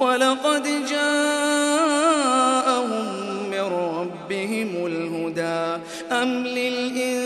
ولقد جاءهم من ربهم الهدى. أم للإنسان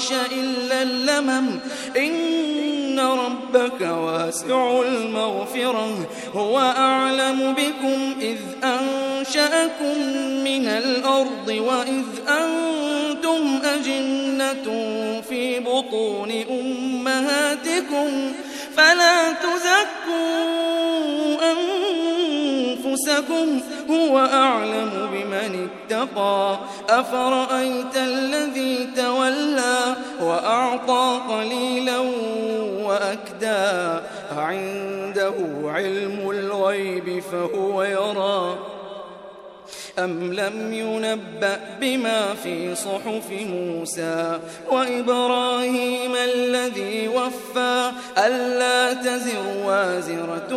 والفواحش إلا اللمم. إن ربك واسع المغفرة. هو أعلم بكم إذ أنشأكم من الأرض وإذ أنتم أجنة في بطون أمهاتكم. فلا تزكوا أنفسكم هو أعلم بمن اتقى. أفرأيت الذي تولى وأعطى قليلا وأكدى. عنده علم الغيب فهو يرى. أم لم ينبأ بما في صحف موسى وإبراهيم الذي وفى ألا تزر وازرة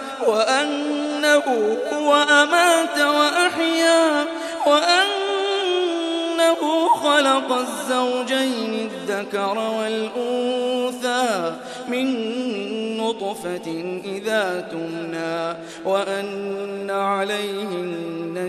وأنه هو أمات وأحيا وأنه خلق الزوجين الذكر والأنثى من نطفة إذا تمنى وأن عليه